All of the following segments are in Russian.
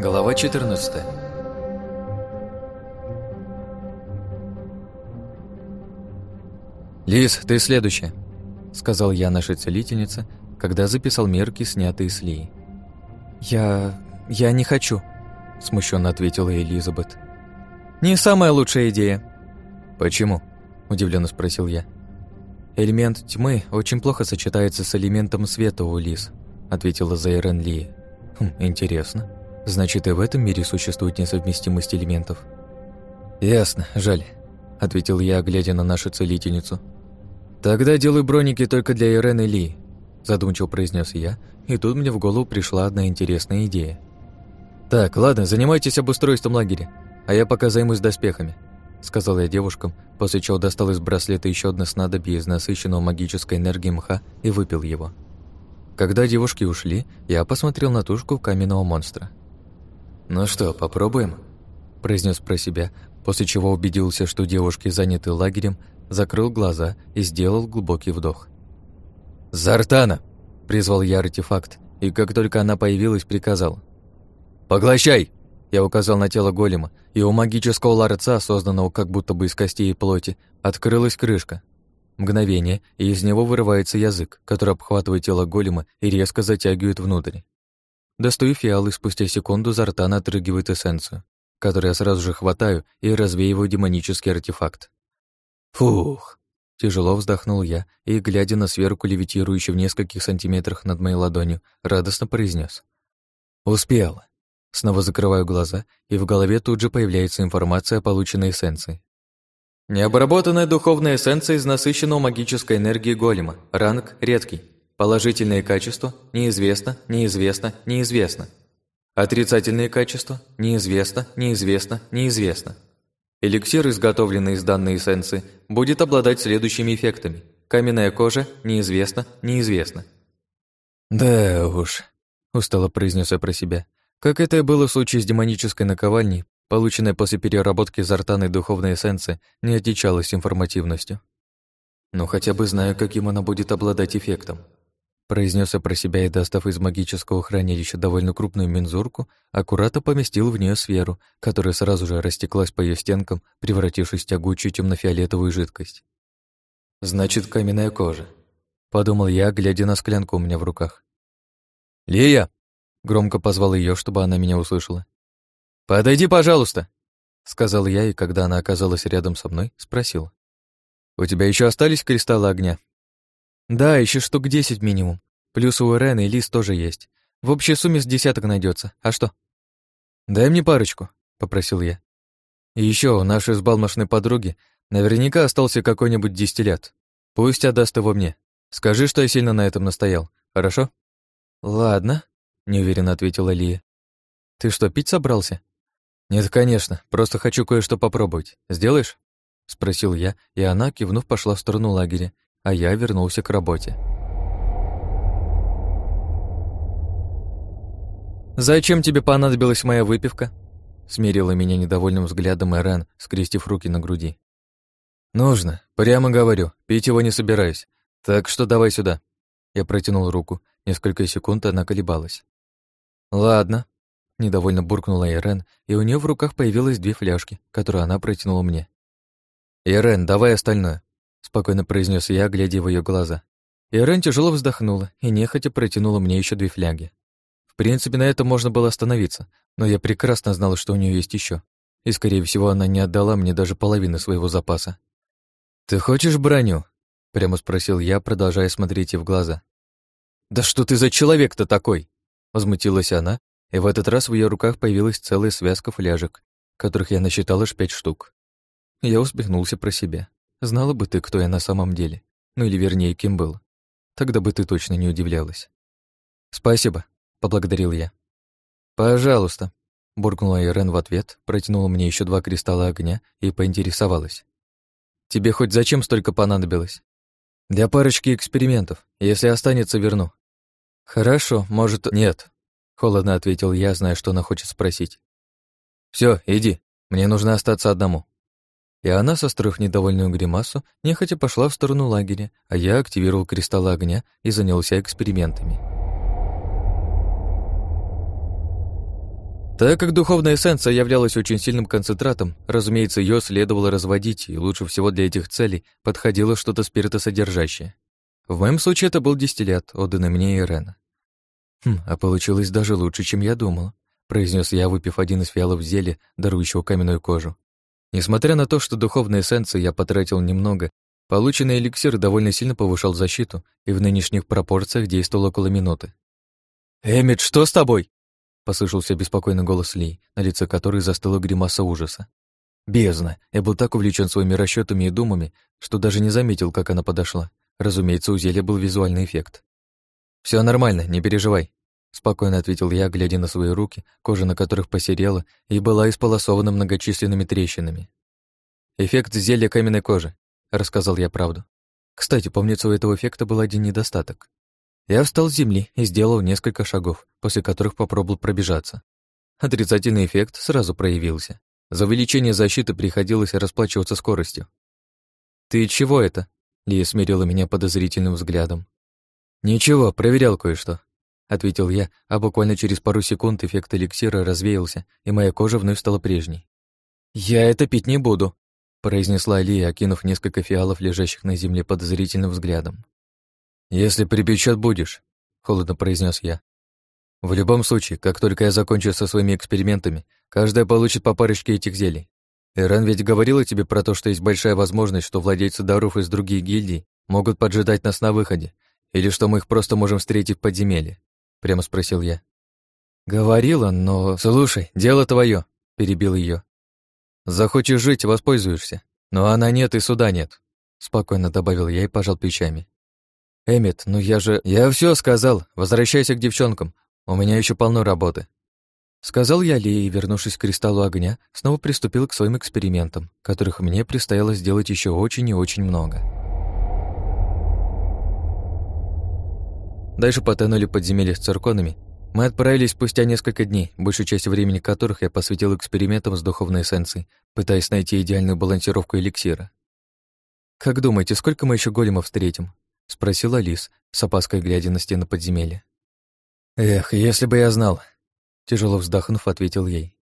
Глава 14 «Лиз, ты следующая», — сказал я нашей целительнице, когда записал мерки, снятые с Лии. «Я... я не хочу», — смущенно ответила Элизабет. «Не самая лучшая идея». «Почему?» — удивленно спросил я. «Элемент тьмы очень плохо сочетается с элементом света у Лиз», — ответила Зайрен Ли. «Хм, интересно. Значит, и в этом мире существует несовместимость элементов?» «Ясно, жаль», — ответил я, глядя на нашу целительницу. «Тогда делаю броники только для Ирены Ли», — задумчиво произнес я, и тут мне в голову пришла одна интересная идея. «Так, ладно, занимайтесь обустройством лагеря, а я пока займусь доспехами», — сказал я девушкам, после чего достал из браслета еще одно снадобье из насыщенного магической энергии мха и выпил его. Когда девушки ушли, я посмотрел на тушку каменного монстра. «Ну что, попробуем?» – произнес про себя, после чего убедился, что девушки заняты лагерем, закрыл глаза и сделал глубокий вдох. «Зартана!» – призвал я артефакт, и как только она появилась, приказал. «Поглощай!» Я указал на тело голема, и у магического ларца, созданного как будто бы из костей и плоти, открылась крышка. Мгновение, и из него вырывается язык, который обхватывает тело голема и резко затягивает внутрь. Достаю фиал, и спустя секунду Зартан отрыгивает эссенцию, которую я сразу же хватаю и развеиваю демонический артефакт. Фух! Тяжело вздохнул я и, глядя на сверху левитирующую в нескольких сантиметрах над моей ладонью, радостно произнес: «Успел!» Снова закрываю глаза, и в голове тут же появляется информация о полученной эссенции. Необработанная духовная эссенция из насыщенного магической энергии голема. Ранг редкий. Положительные качества – неизвестно, неизвестно, неизвестно. Отрицательные качества – неизвестно, неизвестно, неизвестно. Эликсир, изготовленный из данной эссенции, будет обладать следующими эффектами. Каменная кожа – неизвестно, неизвестно. «Да уж», – устало произнес я про себя – как это и было в случае с демонической наковальней, полученная после переработки зартанной духовной эссенции, не отличалась информативностью. «Ну, хотя бы знаю, каким она будет обладать эффектом», произнес я про себя и, достав из магического хранилища довольно крупную мензурку, аккуратно поместил в нее сферу, которая сразу же растеклась по ее стенкам, превратившись в тягучую темно-фиолетовую жидкость. «Значит, каменная кожа», — подумал я, глядя на склянку у меня в руках. «Лия!» Громко позвал ее, чтобы она меня услышала. «Подойди, пожалуйста!» Сказал я, и когда она оказалась рядом со мной, спросил. «У тебя еще остались кристаллы огня?» «Да, еще штук десять минимум. Плюс у Ирены и Лис тоже есть. В общей сумме с десяток найдется. А что?» «Дай мне парочку», — попросил я. «И еще у нашей сбалмошной подруги наверняка остался какой-нибудь дистиллят. Пусть отдаст его мне. Скажи, что я сильно на этом настоял, хорошо?» «Ладно», неуверенно ответила Лия. Ты что, пить собрался? Нет, конечно, просто хочу кое-что попробовать. Сделаешь? спросил я, и она, кивнув, пошла в сторону лагеря, а я вернулся к работе. «Зачем тебе понадобилась моя выпивка?» Смирила меня недовольным взглядом Эрен, скрестив руки на груди. «Нужно, прямо говорю, пить его не собираюсь. Так что давай сюда». Я протянул руку. Несколько секунд она колебалась. «Ладно», — недовольно буркнула Ирен, и у нее в руках появилось две фляжки, которые она протянула мне. «Ирен, давай остальное», — спокойно произнес я, глядя в ее глаза. Ирен тяжело вздохнула и нехотя протянула мне еще две фляги. В принципе, на этом можно было остановиться, но я прекрасно знала, что у нее есть еще, и, скорее всего, она не отдала мне даже половины своего запаса. «Ты хочешь броню?» — прямо спросил я, продолжая смотреть ей в глаза. «Да что ты за человек-то такой?» Возмутилась она, и в этот раз в ее руках появилась целая связка фляжек, которых я насчитал аж пять штук. Я усмехнулся про себя. Знала бы ты, кто я на самом деле. Ну или вернее, кем был. Тогда бы ты точно не удивлялась. «Спасибо», — поблагодарил я. «Пожалуйста», — буркнула Ирен в ответ, протянула мне еще два кристалла огня и поинтересовалась. «Тебе хоть зачем столько понадобилось?» «Для парочки экспериментов. Если останется, верну. «Хорошо, может, нет», — холодно ответил я, зная, что она хочет спросить. Все, иди, мне нужно остаться одному». И она, состроив недовольную гримасу, нехотя пошла в сторону лагеря, а я активировал кристаллы огня и занялся экспериментами. Так как духовная эссенция являлась очень сильным концентратом, разумеется, ее следовало разводить, и лучше всего для этих целей подходило что-то спиртосодержащее. В моем случае это был дистиллят, отданный мне и Рена. «Хм, а получилось даже лучше, чем я думал», произнес я, выпив один из фиалов зелья, дарующего каменную кожу. Несмотря на то, что духовной эссенции я потратил немного, полученный эликсир довольно сильно повышал защиту и в нынешних пропорциях действовал около минуты. «Эмит, что с тобой?» послышался беспокойный голос Ли, на лице которой застыла гримаса ужаса. Бездна! Я был так увлечен своими расчетами и думами, что даже не заметил, как она подошла. Разумеется, у зелья был визуальный эффект. Все нормально, не переживай», — спокойно ответил я, глядя на свои руки, кожа на которых посерела и была исполосована многочисленными трещинами. «Эффект зелья каменной кожи», — рассказал я правду. Кстати, помнится, у этого эффекта был один недостаток. Я встал с земли и сделал несколько шагов, после которых попробовал пробежаться. Отрицательный эффект сразу проявился. За увеличение защиты приходилось расплачиваться скоростью. «Ты чего это?» — Лия смирила меня подозрительным взглядом. «Ничего, проверял кое-что», — ответил я, а буквально через пару секунд эффект эликсира развеялся, и моя кожа вновь стала прежней. «Я это пить не буду», — произнесла Лия, окинув несколько фиалов, лежащих на земле подозрительным взглядом. «Если припечет, будешь», — холодно произнес я. «В любом случае, как только я закончу со своими экспериментами, каждая получит по парочке этих зелий. Иран ведь говорила тебе про то, что есть большая возможность, что владельцы даров из других гильдий могут поджидать нас на выходе, или что мы их просто можем встретить в подземелье?» — прямо спросил я. «Говорила, но... Слушай, дело твое, перебил ее. «Захочешь жить — воспользуешься. Но она нет и суда нет», — спокойно добавил я и пожал плечами. «Эммет, ну я же...» «Я все сказал. Возвращайся к девчонкам. У меня еще полно работы». Сказал я Ли и, вернувшись к кристаллу огня, снова приступил к своим экспериментам, которых мне предстояло сделать еще очень и очень много. Дальше потонули подземелье с цирконами. Мы отправились спустя несколько дней, большую часть времени которых я посвятил экспериментам с духовной эссенцией, пытаясь найти идеальную балансировку эликсира. «Как думаете, сколько мы еще големов встретим?» — спросил Алис, с опаской глядя на стены подземелья. «Эх, если бы я знал!» Тяжело вздохнув, ответил ей.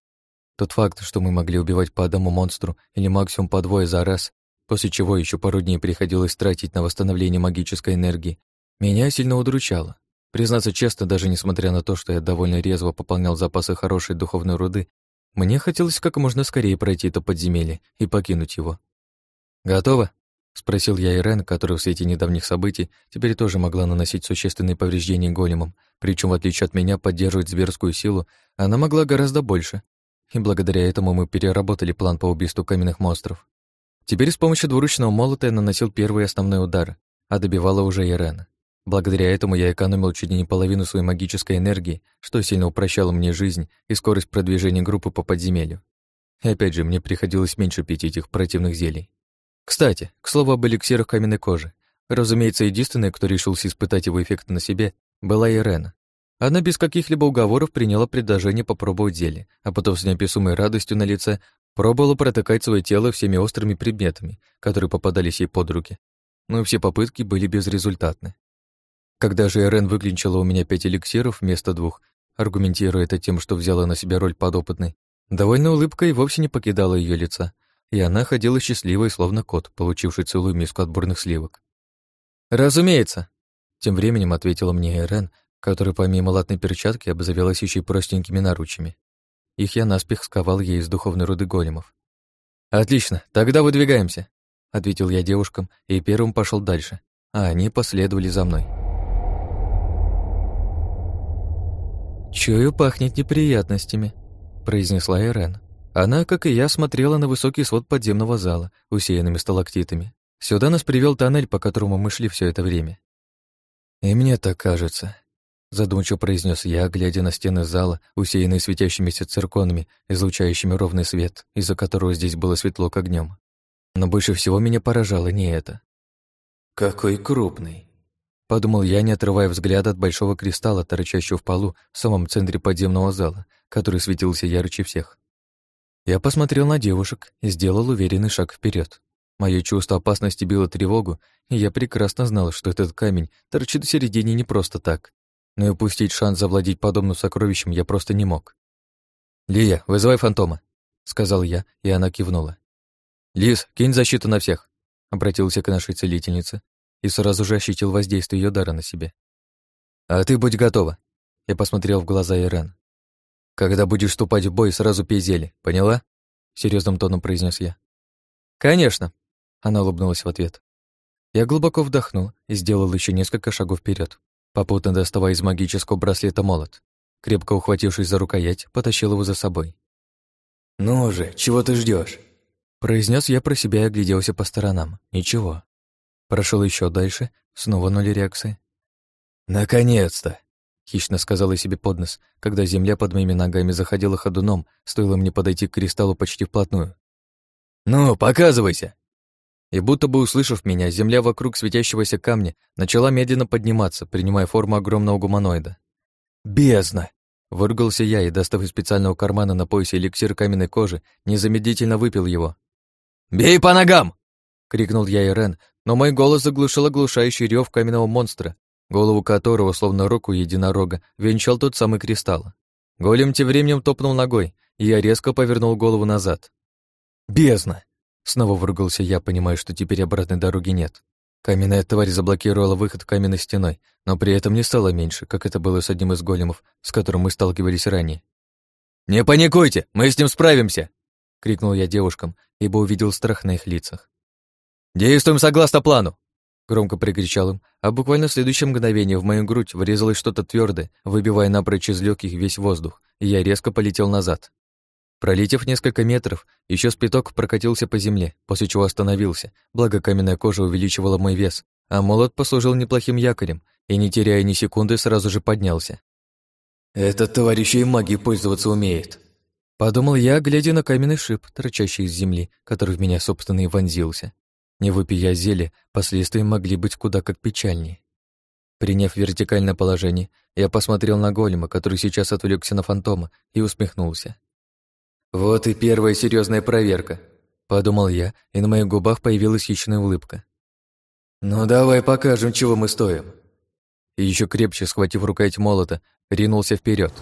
Тот факт, что мы могли убивать по одному монстру или максимум по двое за раз, после чего еще пару дней приходилось тратить на восстановление магической энергии, меня сильно удручало. Признаться честно, даже несмотря на то, что я довольно резво пополнял запасы хорошей духовной руды, мне хотелось как можно скорее пройти это подземелье и покинуть его. «Готово?» Спросил я Ирен, которая в свете недавних событий теперь тоже могла наносить существенные повреждения големам, причем в отличие от меня поддерживать зверскую силу она могла гораздо больше. И благодаря этому мы переработали план по убийству каменных монстров. Теперь с помощью двуручного молота я наносил первый основной удар, а добивала уже Ирен. Благодаря этому я экономил чуть не половину своей магической энергии, что сильно упрощало мне жизнь и скорость продвижения группы по подземелью. И опять же, мне приходилось меньше пить этих противных зелий. Кстати, к слову об эликсирах каменной кожи. Разумеется, единственная, кто решился испытать его эффект на себе, была Ирена. Она без каких-либо уговоров приняла предложение попробовать зелье, а потом с неописуемой радостью на лице пробовала протыкать свое тело всеми острыми предметами, которые попадались ей под руки. Но все попытки были безрезультатны. Когда же Ирен выклинчила у меня пять эликсиров вместо двух, аргументируя это тем, что взяла на себя роль подопытной, довольно улыбка и вовсе не покидала ее лица, и она ходила счастливой, словно кот, получивший целую миску отборных сливок. «Разумеется!» Тем временем ответила мне Эрен, которая помимо латной перчатки обзавелась еще и простенькими наручами. Их я наспех сковал ей из духовной руды големов. «Отлично, тогда выдвигаемся», — ответил я девушкам и первым пошел дальше, а они последовали за мной. «Чую, пахнет неприятностями», — произнесла Эрен. Она, как и я, смотрела на высокий свод подземного зала, усеянными сталактитами. Сюда нас привел тоннель, по которому мы шли все это время. «И мне так кажется», — задумчиво произнес я, глядя на стены зала, усеянные светящимися цирконами, излучающими ровный свет, из-за которого здесь было светло, как днем. Но больше всего меня поражало не это. «Какой крупный!» — подумал я, не отрывая взгляда от большого кристалла, торчащего в полу в самом центре подземного зала, который светился ярче всех. Я посмотрел на девушек и сделал уверенный шаг вперед. Мое чувство опасности било тревогу, и я прекрасно знал, что этот камень торчит в середине не просто так. Но и упустить шанс завладеть подобным сокровищем я просто не мог. «Лия, вызывай фантома», — сказал я, и она кивнула. «Лис, кинь защиту на всех», — обратился к нашей целительнице и сразу же ощутил воздействие ее дара на себе. «А ты будь готова», — я посмотрел в глаза Ирен. «Когда будешь вступать в бой, сразу пей зелье, поняла?» — серьезным тоном произнес я. «Конечно», — она улыбнулась в ответ. Я глубоко вдохнул и сделал еще несколько шагов вперед, попутно доставая из магического браслета молот. Крепко ухватившись за рукоять, потащил его за собой. «Ну же, чего ты ждешь? Произнес я про себя и огляделся по сторонам. Ничего. Прошел еще дальше, снова ноль реакции. «Наконец-то!» — хищно сказала себе под нос, когда земля под моими ногами заходила ходуном, стоило мне подойти к кристаллу почти вплотную. «Ну, показывайся!» И будто бы услышав меня, земля вокруг светящегося камня начала медленно подниматься, принимая форму огромного гуманоида. «Бездна!» Выругался я и, достав из специального кармана на поясе эликсир каменной кожи, незамедлительно выпил его. «Бей по ногам!» — крикнул я Ирен, но мой голос заглушил оглушающий рев каменного монстра, голову которого, словно руку единорога, венчал тот самый кристалл. Голем тем временем топнул ногой, и я резко повернул голову назад. «Бездна!» — снова выругался я, понимая, что теперь обратной дороги нет. Каменная тварь заблокировала выход каменной стеной, но при этом не стало меньше, как это было с одним из големов, с которым мы сталкивались ранее. «Не паникуйте, мы с ним справимся!» — крикнул я девушкам, ибо увидел страх на их лицах. «Действуем согласно плану!» Громко прикричал им, а буквально в следующее мгновение в мою грудь врезалось что-то твердое, выбивая напрочь из легких весь воздух, и я резко полетел назад. Пролетев несколько метров, еще спиток прокатился по земле, после чего остановился, благо каменная кожа увеличивала мой вес, а молот послужил неплохим якорем и, не теряя ни секунды, сразу же поднялся. «Этот товарищ и магией пользоваться умеет», — подумал я, глядя на каменный шип, торчащий из земли, который в меня, собственно, и вонзился. Не выпия зелье, последствия могли быть куда как печальнее. Приняв вертикальное положение, я посмотрел на голема, который сейчас отвлекся на фантома, и усмехнулся. «Вот и первая серьезная проверка», — подумал я, и на моих губах появилась хищная улыбка. «Ну давай покажем, чего мы стоим». И еще крепче, схватив рукоять молота, ринулся вперед.